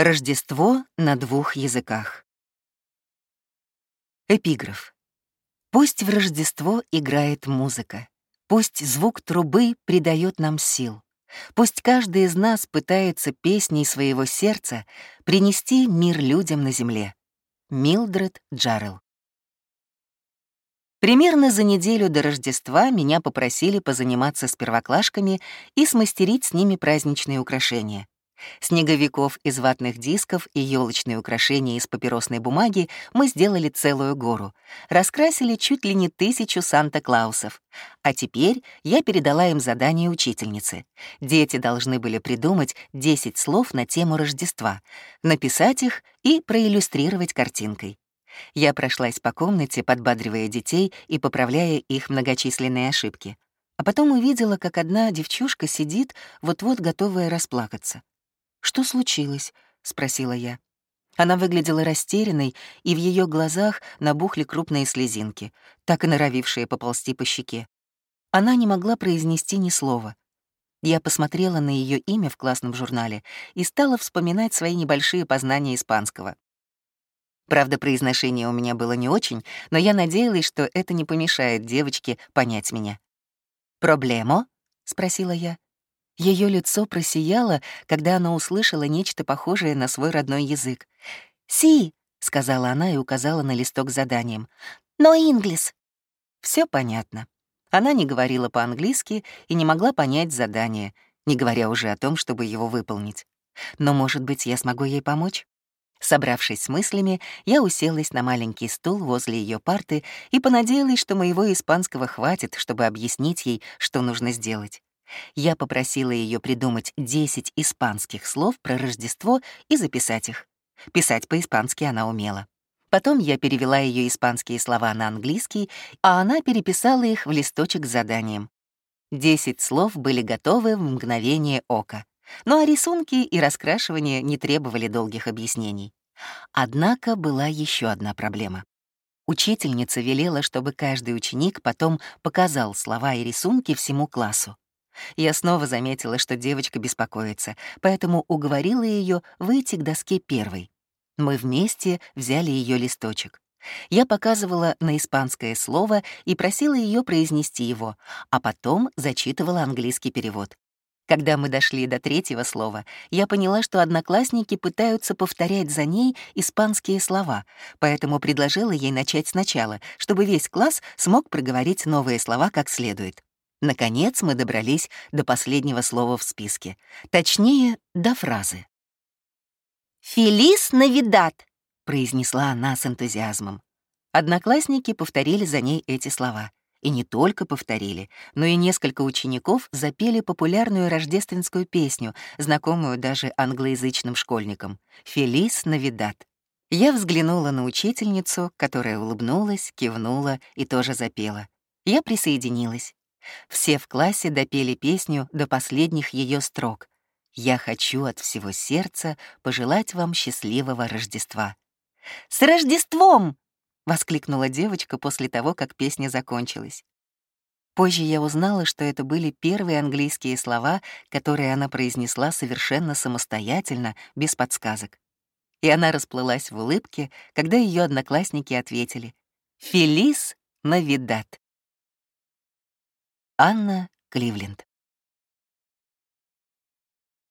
Рождество на двух языках. Эпиграф. Пусть в Рождество играет музыка, пусть звук трубы придает нам сил, пусть каждый из нас пытается песней своего сердца принести мир людям на земле. Милдред Джаррелл. Примерно за неделю до Рождества меня попросили позаниматься с первоклашками и смастерить с ними праздничные украшения. Снеговиков из ватных дисков и елочные украшения из папиросной бумаги мы сделали целую гору. Раскрасили чуть ли не тысячу Санта-Клаусов. А теперь я передала им задание учительницы. Дети должны были придумать 10 слов на тему Рождества, написать их и проиллюстрировать картинкой. Я прошлась по комнате, подбадривая детей и поправляя их многочисленные ошибки. А потом увидела, как одна девчушка сидит, вот-вот готовая расплакаться. «Что случилось?» — спросила я. Она выглядела растерянной, и в ее глазах набухли крупные слезинки, так и норовившие поползти по щеке. Она не могла произнести ни слова. Я посмотрела на ее имя в классном журнале и стала вспоминать свои небольшие познания испанского. Правда, произношение у меня было не очень, но я надеялась, что это не помешает девочке понять меня. «Проблемо?» — спросила я. Ее лицо просияло, когда она услышала нечто похожее на свой родной язык. «Си!» — сказала она и указала на листок с заданием. «Но инглис!» Все понятно. Она не говорила по-английски и не могла понять задание, не говоря уже о том, чтобы его выполнить. Но, может быть, я смогу ей помочь? Собравшись с мыслями, я уселась на маленький стул возле ее парты и понадеялась, что моего испанского хватит, чтобы объяснить ей, что нужно сделать. Я попросила ее придумать 10 испанских слов про Рождество и записать их. Писать по-испански она умела. Потом я перевела ее испанские слова на английский, а она переписала их в листочек с заданием. Десять слов были готовы в мгновение ока. Ну а рисунки и раскрашивание не требовали долгих объяснений. Однако была еще одна проблема. Учительница велела, чтобы каждый ученик потом показал слова и рисунки всему классу. Я снова заметила, что девочка беспокоится, поэтому уговорила ее выйти к доске первой. Мы вместе взяли ее листочек. Я показывала на испанское слово и просила ее произнести его, а потом зачитывала английский перевод. Когда мы дошли до третьего слова, я поняла, что одноклассники пытаются повторять за ней испанские слова, поэтому предложила ей начать сначала, чтобы весь класс смог проговорить новые слова как следует. Наконец мы добрались до последнего слова в списке, точнее, до фразы. «Фелис Навидат», — произнесла она с энтузиазмом. Одноклассники повторили за ней эти слова. И не только повторили, но и несколько учеников запели популярную рождественскую песню, знакомую даже англоязычным школьникам «Фелис Навидат». Я взглянула на учительницу, которая улыбнулась, кивнула и тоже запела. Я присоединилась. Все в классе допели песню до последних ее строк. «Я хочу от всего сердца пожелать вам счастливого Рождества». «С Рождеством!» — воскликнула девочка после того, как песня закончилась. Позже я узнала, что это были первые английские слова, которые она произнесла совершенно самостоятельно, без подсказок. И она расплылась в улыбке, когда ее одноклассники ответили «Фелис Навидат». Анна Кливленд.